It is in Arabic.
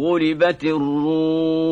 غلبت الروم